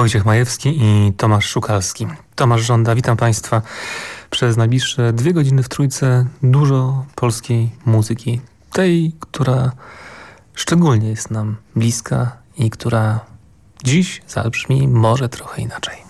Wojciech Majewski i Tomasz Szukalski. Tomasz Żąda, witam Państwa. Przez najbliższe dwie godziny w Trójce dużo polskiej muzyki. Tej, która szczególnie jest nam bliska i która dziś zabrzmi może trochę inaczej.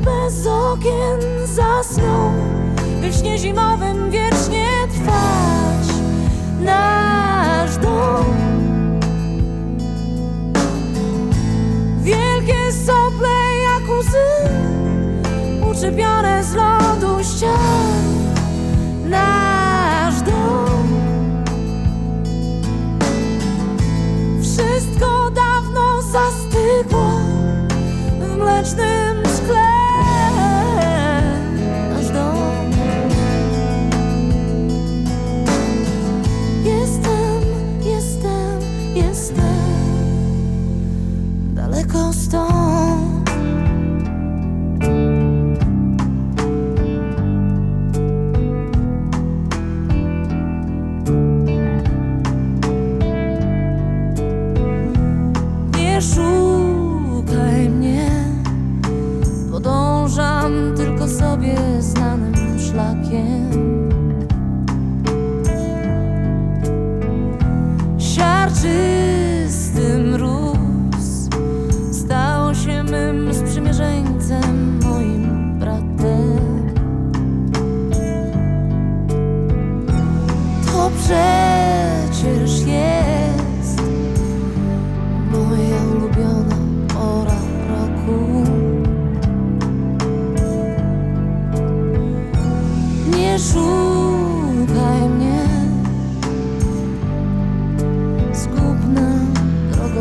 bez okien zasnął, by w śnie zimowym wiecznie trwać nasz dom. Wielkie sople jak łzy, uczepione z lodu ścian, nasz dom. Wszystko dawno zastygło w mlecznym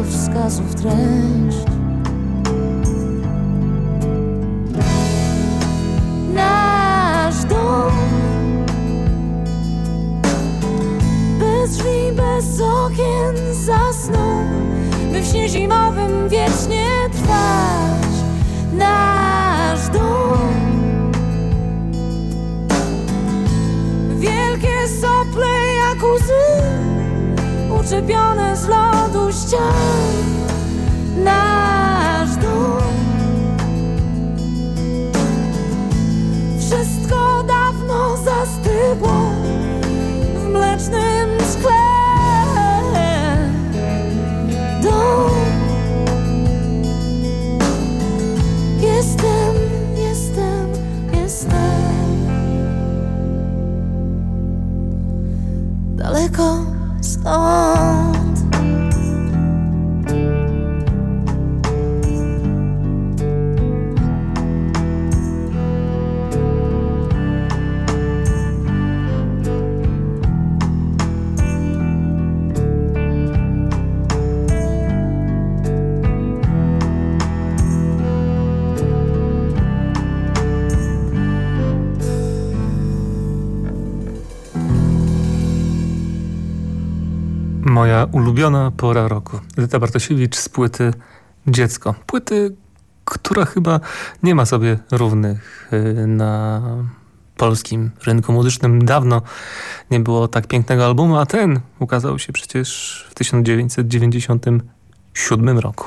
wskazów treść. Nasz dom bez drzwi, bez okien zasnął, by w śnie zimowym wiecznie. Moja ulubiona pora roku. Edyta Bartosiewicz z płyty Dziecko. Płyty, która chyba nie ma sobie równych y, na polskim rynku muzycznym. Dawno nie było tak pięknego albumu, a ten ukazał się przecież w 1997 roku.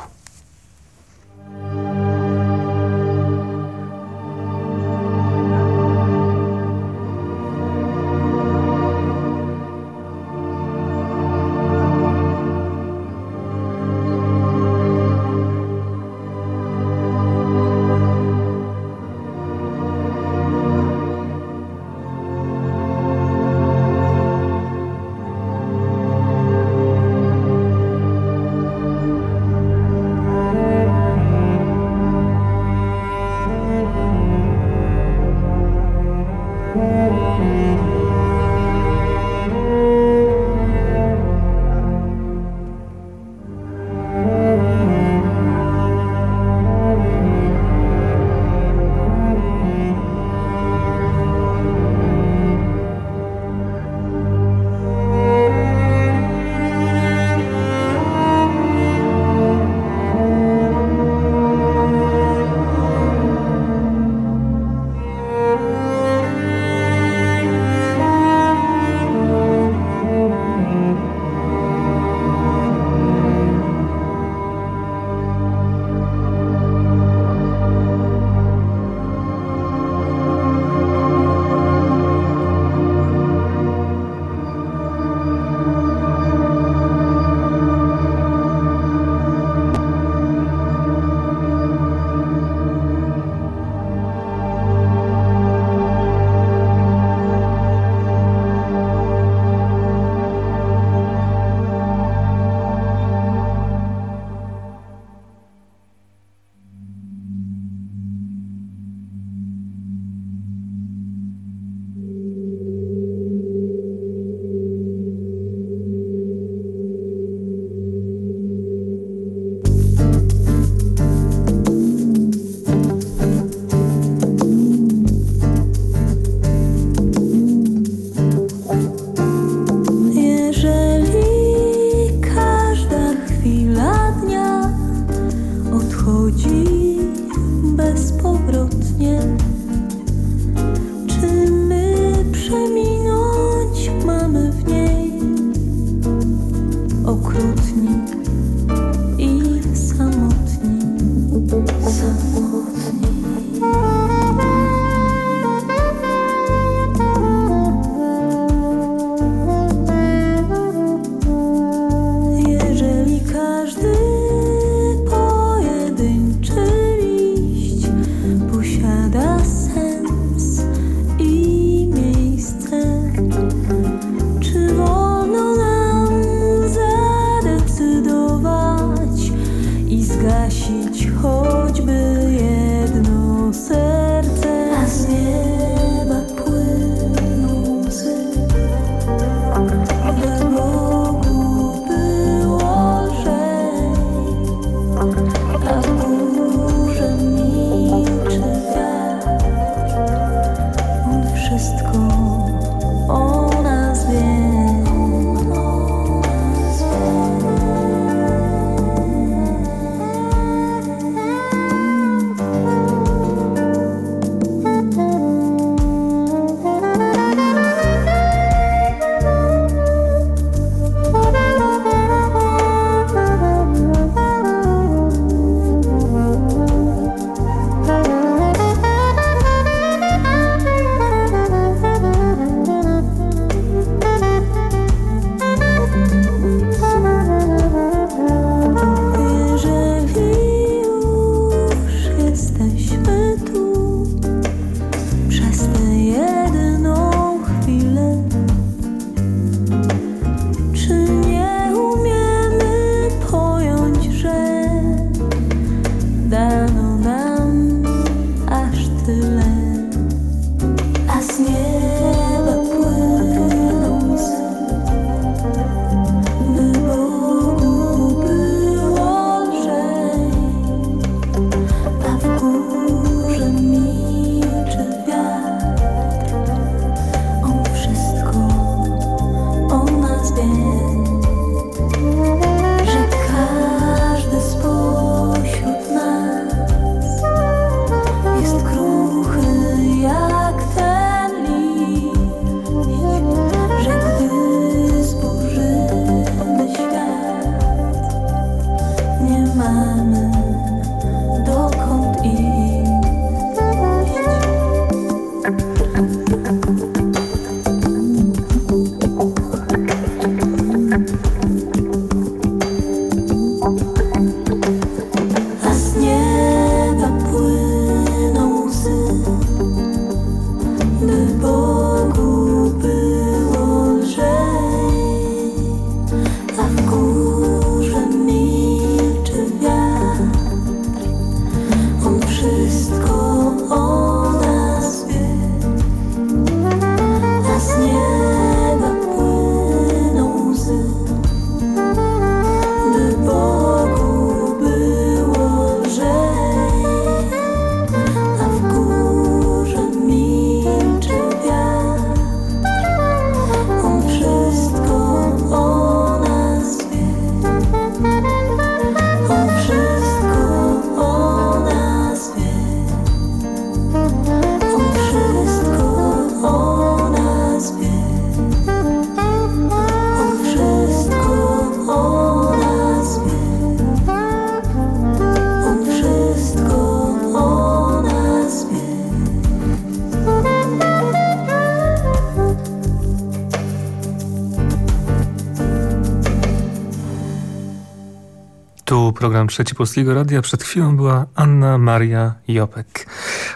Trzeci Polskiego Radia. Przed chwilą była Anna Maria Jopek.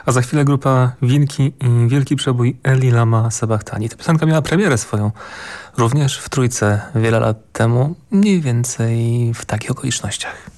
A za chwilę grupa Winki i wielki przebój Eli Lama Sabachtani. Ta piosenka miała premierę swoją również w Trójce wiele lat temu, mniej więcej w takich okolicznościach.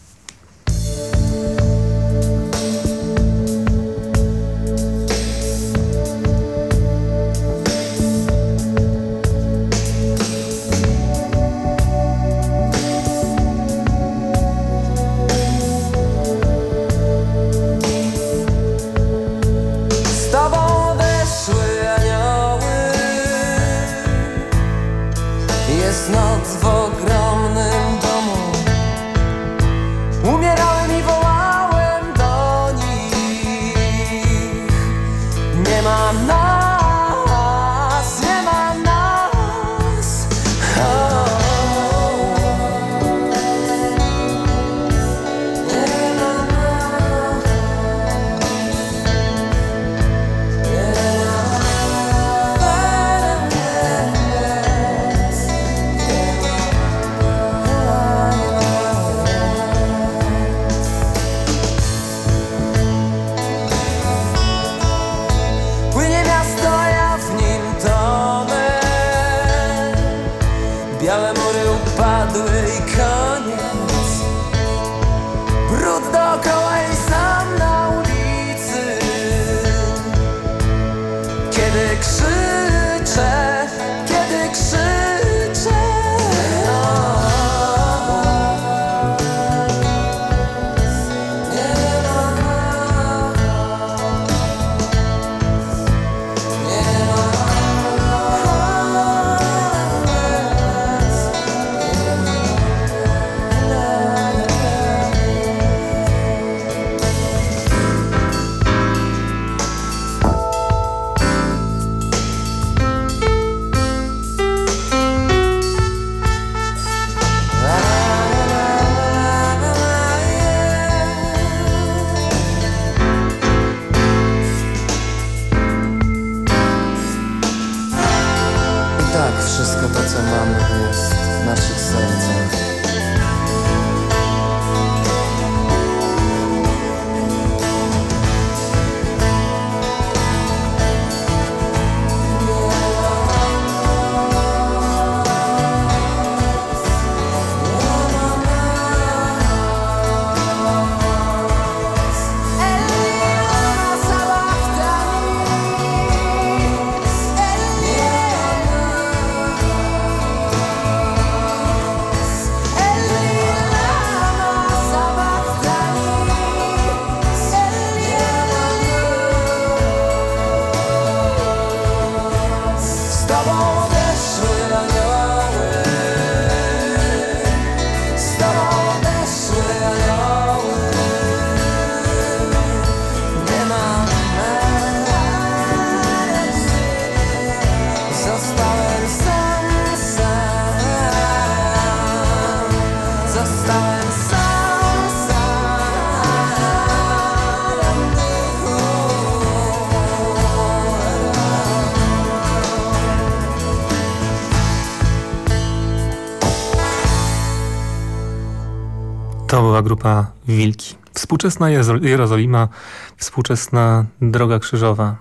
Cała grupa Wilki. Współczesna Jerozolima, współczesna Droga Krzyżowa.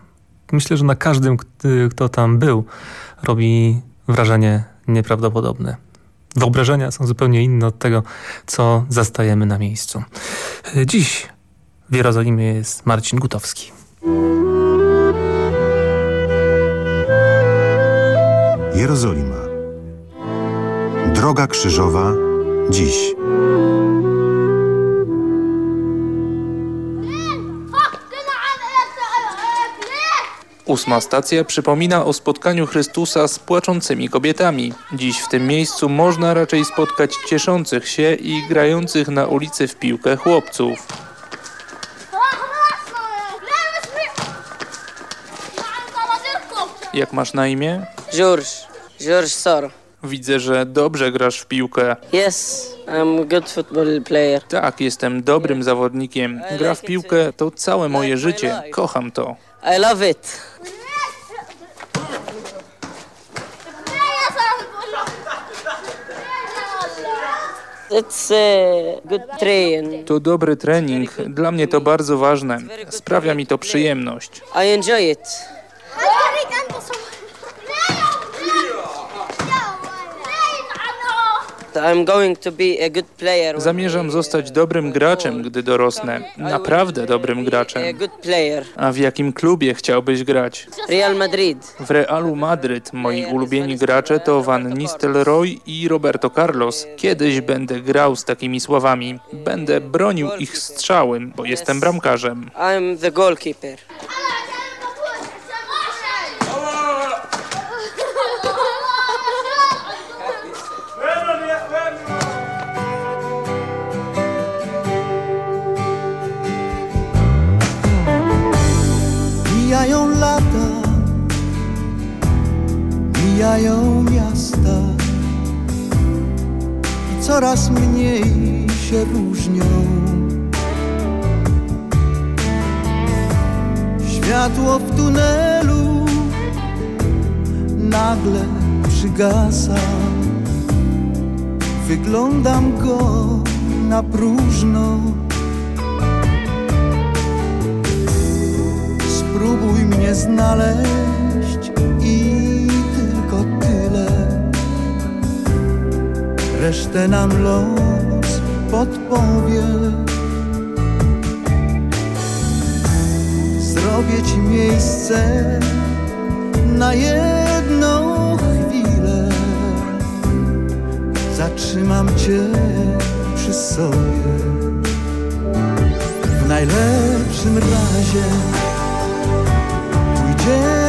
Myślę, że na każdym, kto tam był, robi wrażenie nieprawdopodobne. Wyobrażenia są zupełnie inne od tego, co zastajemy na miejscu. Dziś w Jerozolimie jest Marcin Gutowski. Jerozolima. Droga krzyżowa dziś. Ósma stacja przypomina o spotkaniu Chrystusa z płaczącymi kobietami. Dziś w tym miejscu można raczej spotkać cieszących się i grających na ulicy w piłkę chłopców. Jak masz na imię? George. George Sor. Widzę, że dobrze grasz w piłkę. Yes, I'm a good football player. Tak, jestem dobrym zawodnikiem. Gra w piłkę to całe moje życie. Kocham to. I love it. It's a good train. To dobry trening. Dla mnie to bardzo ważne. Sprawia mi to przyjemność. I enjoy it. I'm going to be a good player. Zamierzam zostać dobrym graczem, gdy dorosnę. Naprawdę dobrym graczem. A w jakim klubie chciałbyś grać? Real Madrid. W Realu Madryt moi ulubieni gracze to Van Nistelrooy i Roberto Carlos. Kiedyś będę grał z takimi słowami. Będę bronił ich strzałem, bo jestem bramkarzem. I'm the goalkeeper. Coraz mniej się różnią. Światło w tunelu nagle przygasa. Wyglądam go na próżno. Spróbuj mnie znaleźć Resztę nam los podpowie. Zrobię ci miejsce na jedną chwilę. Zatrzymam cię przy sobie. W najlepszym razie Pójdziemy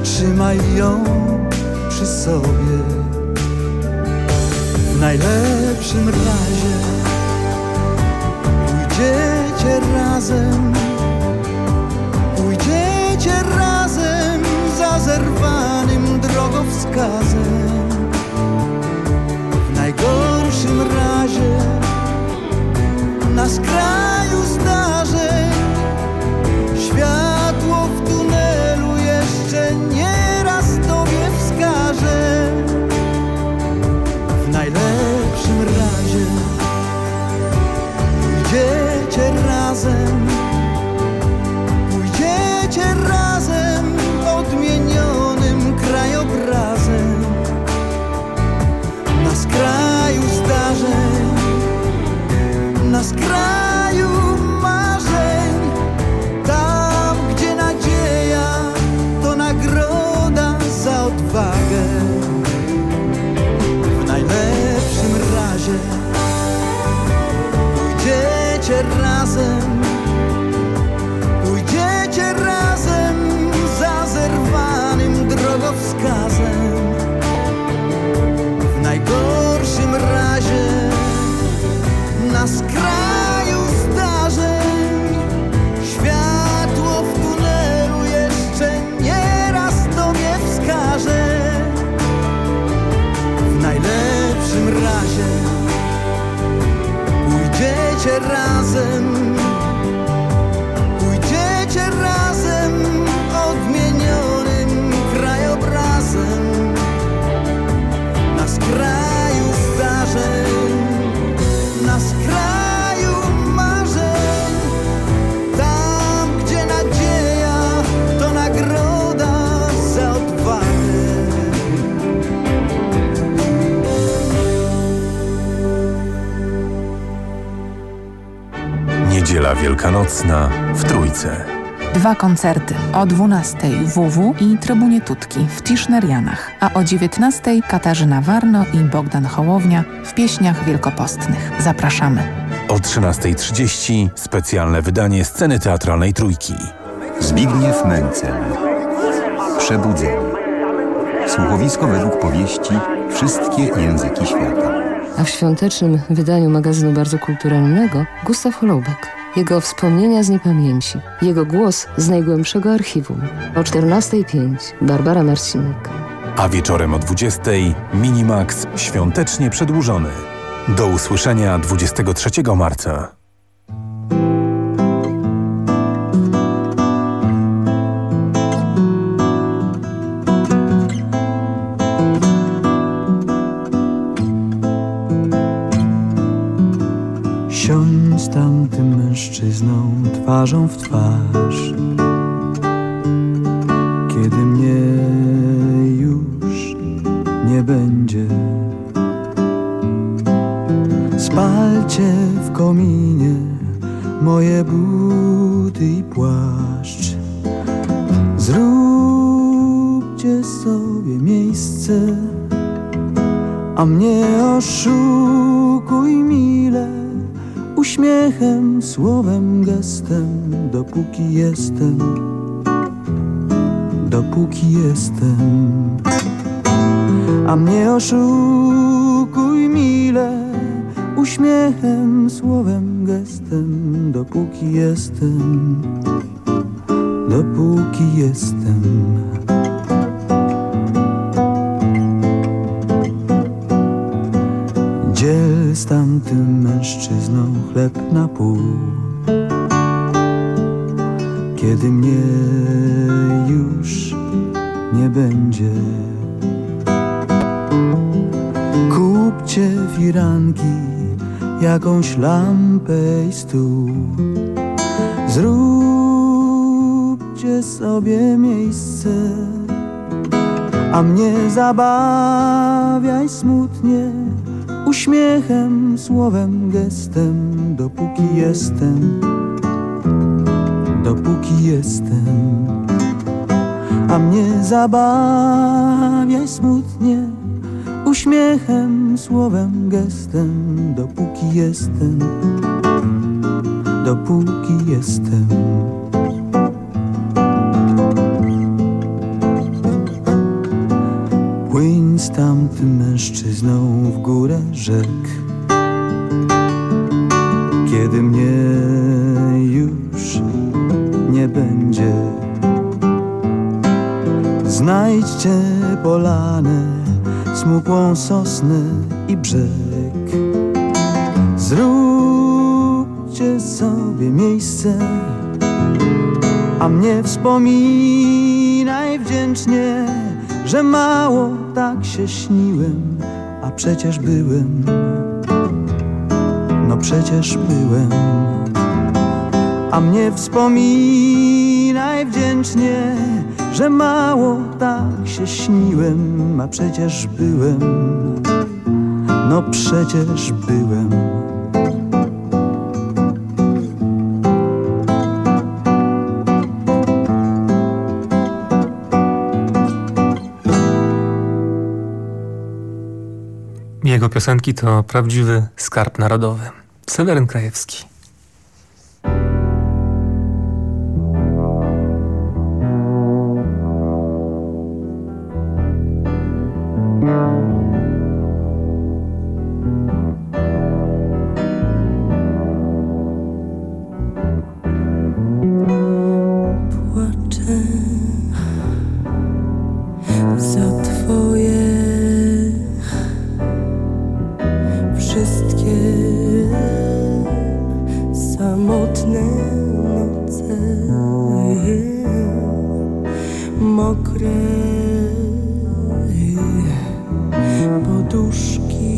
zatrzymaj ją przy sobie. W najlepszym razie pójdziecie razem, pójdziecie razem za zerwanym drogowskazem. W najgorszym razie na skraju Wielkanocna w Trójce. Dwa koncerty o 12 WW i Trybunie Tutki w Tischnerianach, a o 19 Katarzyna Warno i Bogdan Hołownia w pieśniach wielkopostnych. Zapraszamy. O 13.30 specjalne wydanie sceny teatralnej Trójki. Zbigniew Mencel Przebudzenie Słuchowisko według powieści Wszystkie języki świata A w świątecznym wydaniu magazynu bardzo kulturalnego Gustaw Holoubek. Jego wspomnienia z niepamięci. Jego głos z najgłębszego archiwum. O 14.05 Barbara Marcinek. A wieczorem o 20.00 Minimax świątecznie przedłużony. Do usłyszenia 23 marca. Spalcie w kominie moje buty i płaszcz. Zróbcie sobie miejsce a mnie oszukuj mile Uśmiechem, słowem, gestem Dopóki jestem Dopóki jestem. A mnie oszukuj Uśmiechem, słowem, gestem Dopóki jestem Dopóki jestem. Dziel z tamtym mężczyzną chleb na pół. Kiedy mnie już nie będzie Kupcie firanki, jakąś lampę i stół. Zróbcie sobie miejsce a mnie zabawiaj smutnie Uśmiechem, słowem, gestem Dopóki jestem Dopóki jestem. A mnie zabawiaj smutnie Uśmiechem, słowem, gestem Dopóki jestem. Dopóki jestem. Płyń z tamtym mężczyzną w górę rzek. Kiedy mnie już nie będzie Znajdźcie polanę, smukłą sosnę i brzeg Zróbcie sobie miejsce a mnie wspominaj wdzięcznie, że mało tak się śniłem, a przecież byłem, no przecież byłem. A mnie wspominaj wdzięcznie, że mało tak się śniłem, a przecież byłem, no przecież byłem. Jego piosenki to prawdziwy skarb narodowy. Seweryn Krajewski. poduszki.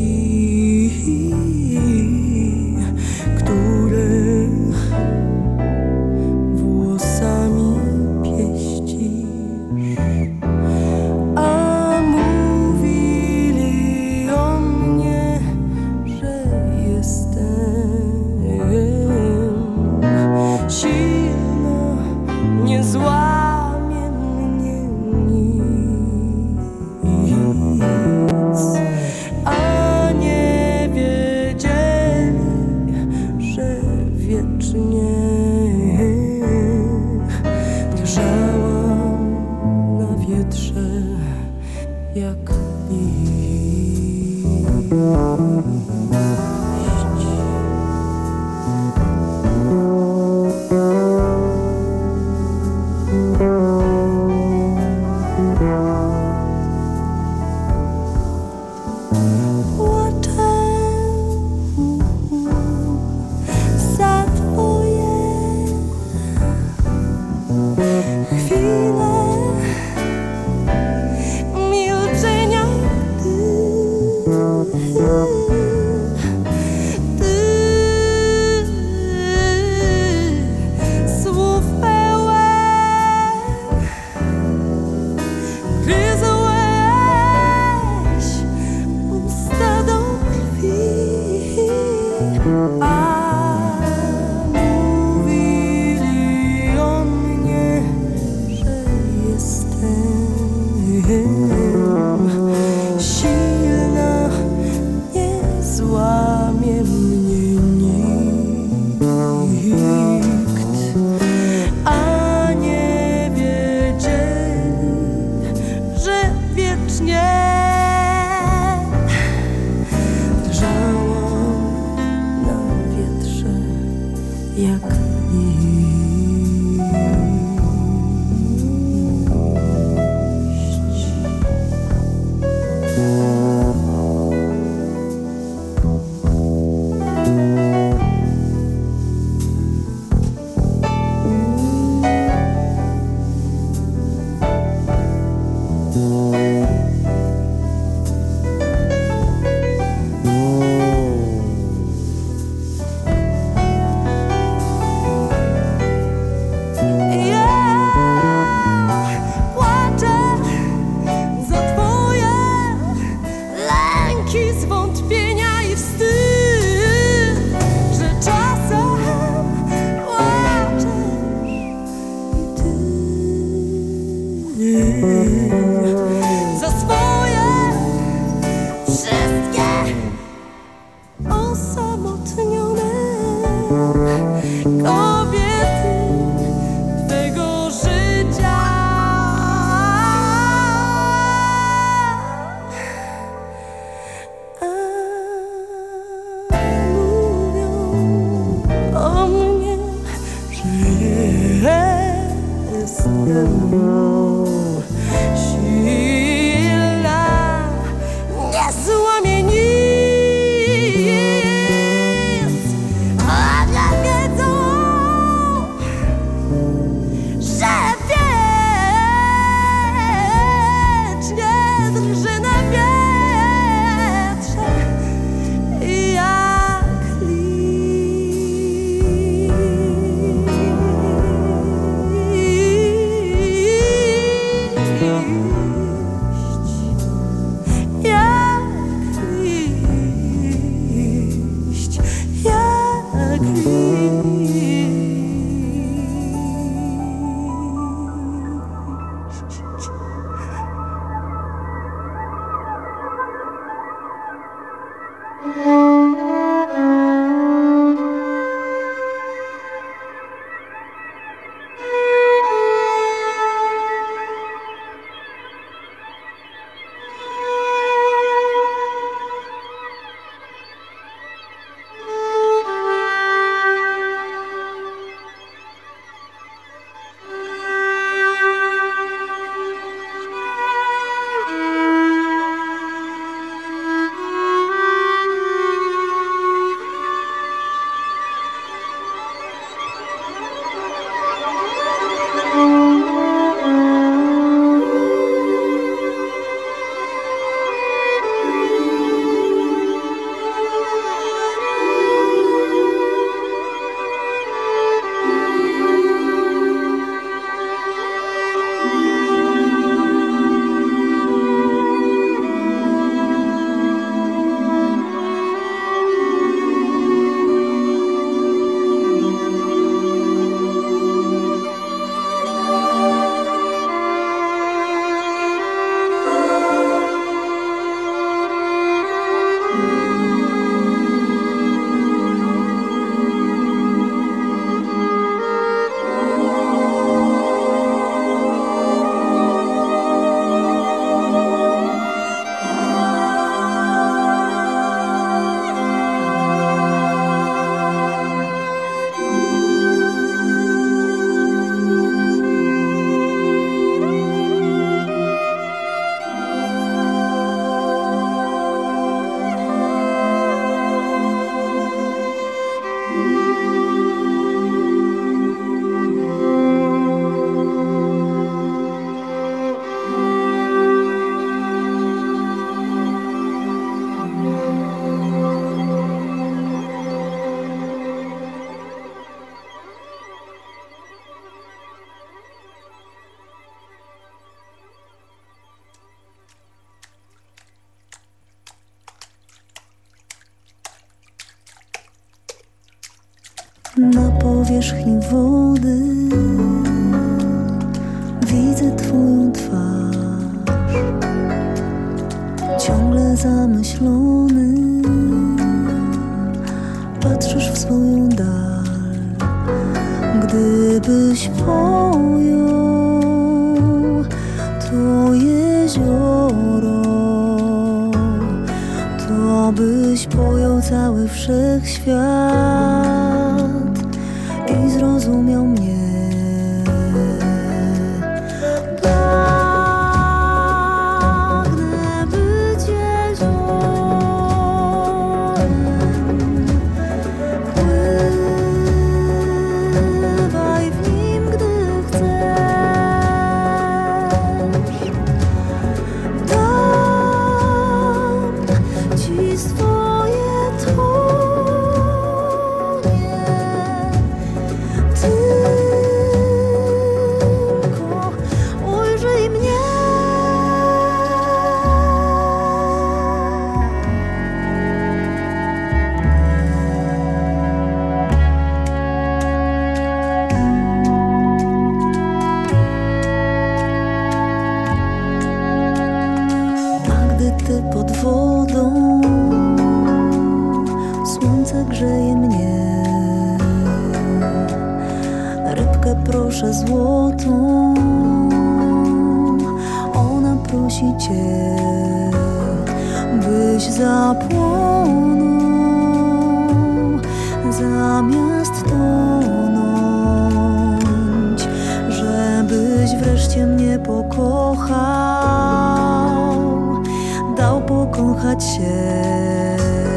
together. zamyślony. Patrzysz w swoją dal Gdybyś pojął to jezioro To byś pojął cały wszechświat. się mnie pokochał, dał pokochać się.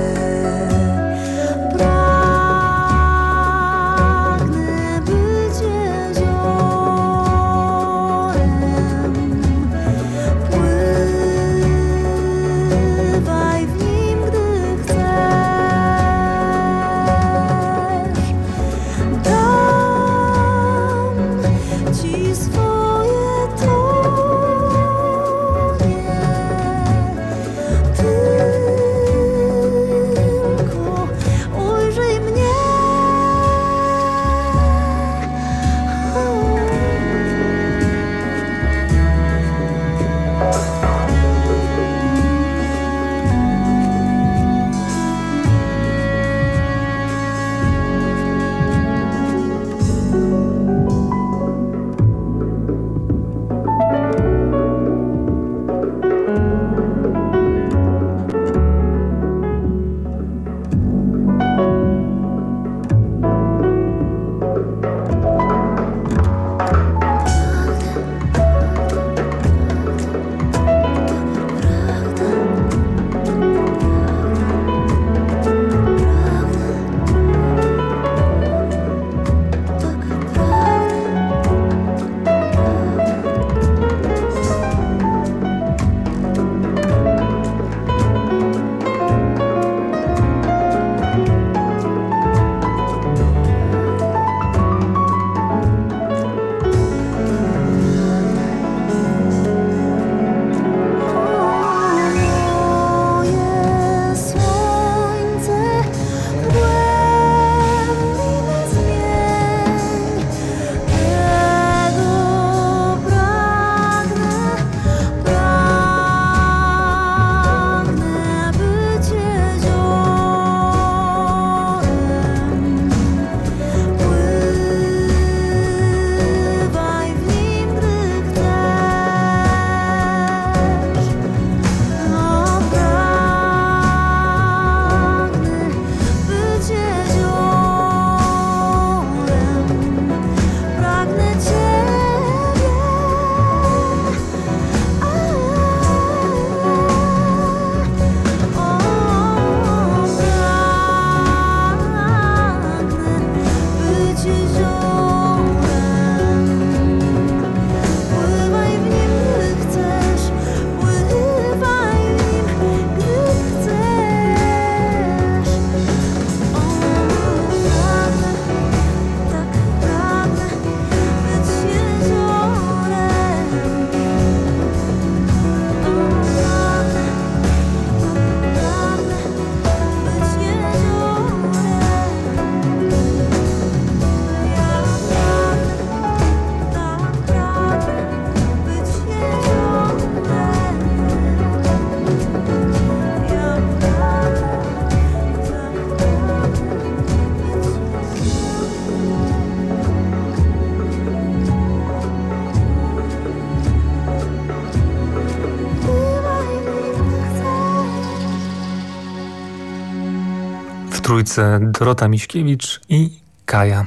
Trójce Dorota Miśkiewicz i Kaja.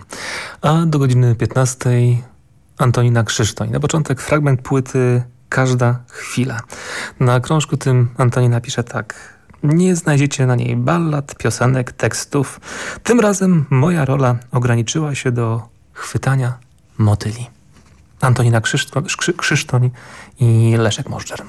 A do godziny 15 Antonina Krzysztoń. Na początek fragment płyty Każda chwila. Na krążku tym Antonina pisze tak. Nie znajdziecie na niej ballad, piosenek, tekstów. Tym razem moja rola ograniczyła się do chwytania motyli. Antonina Krzysztoń, Krzysztoń i Leszek Możdżer.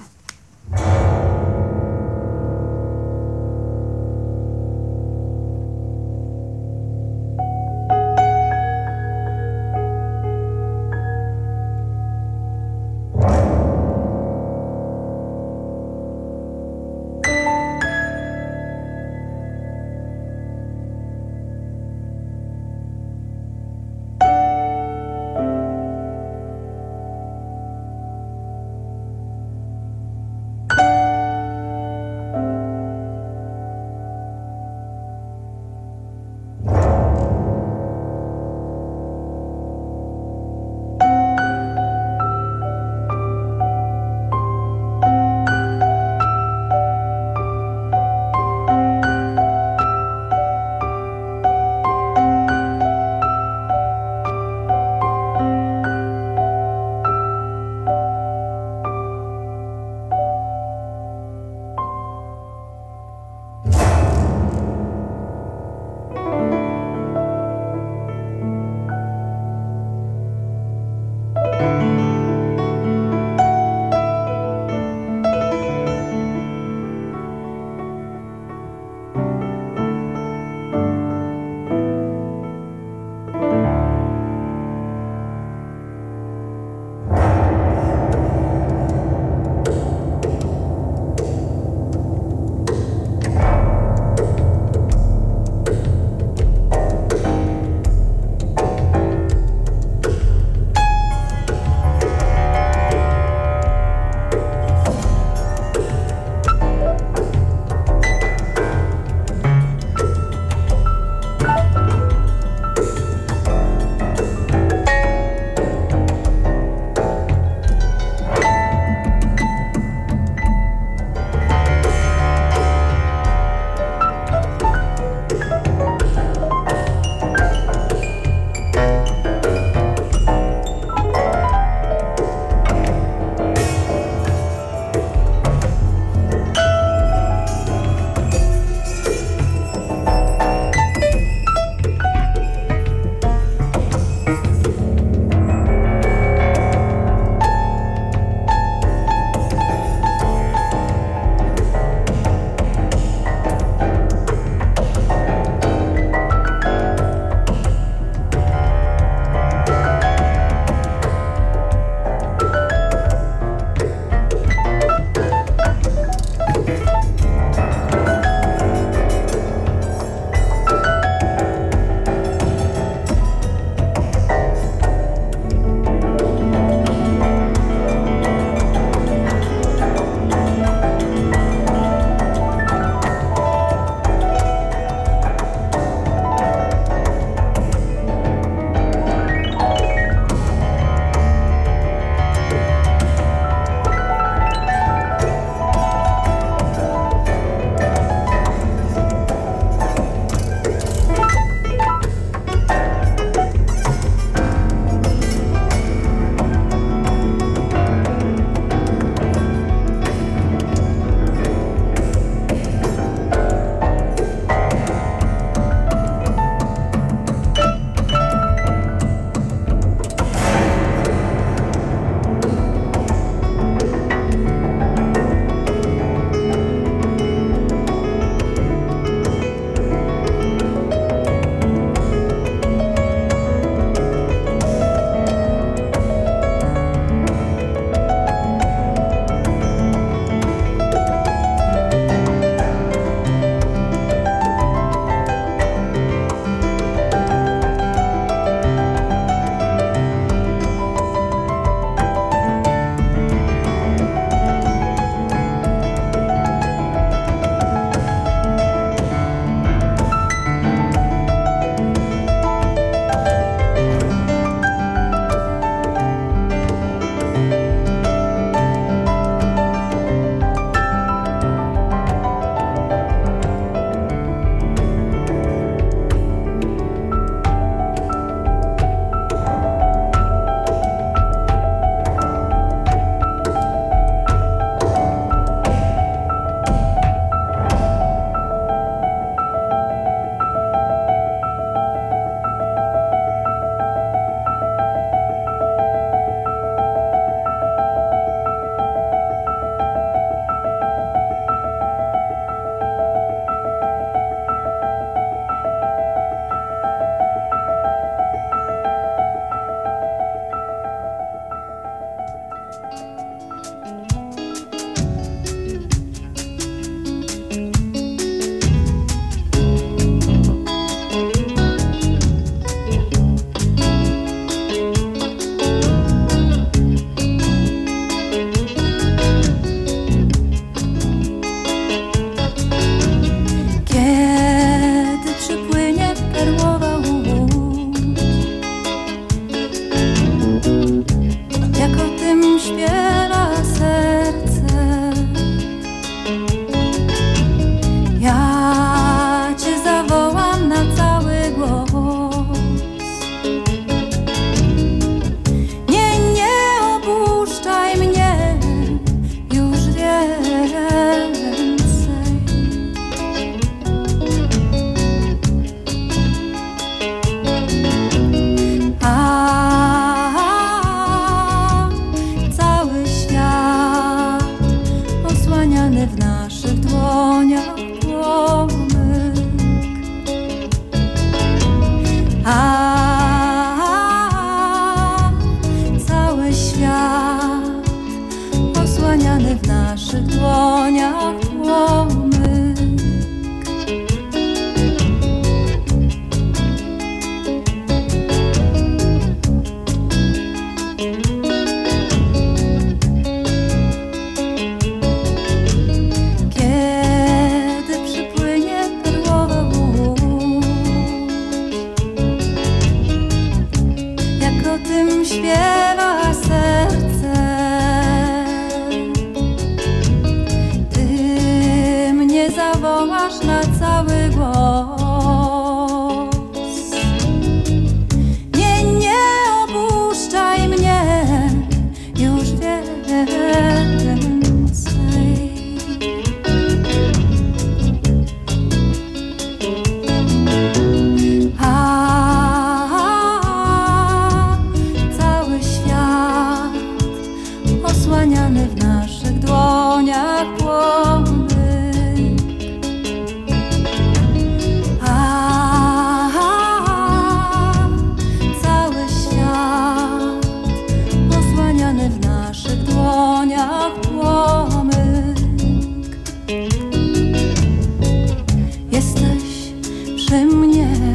Przy mnie,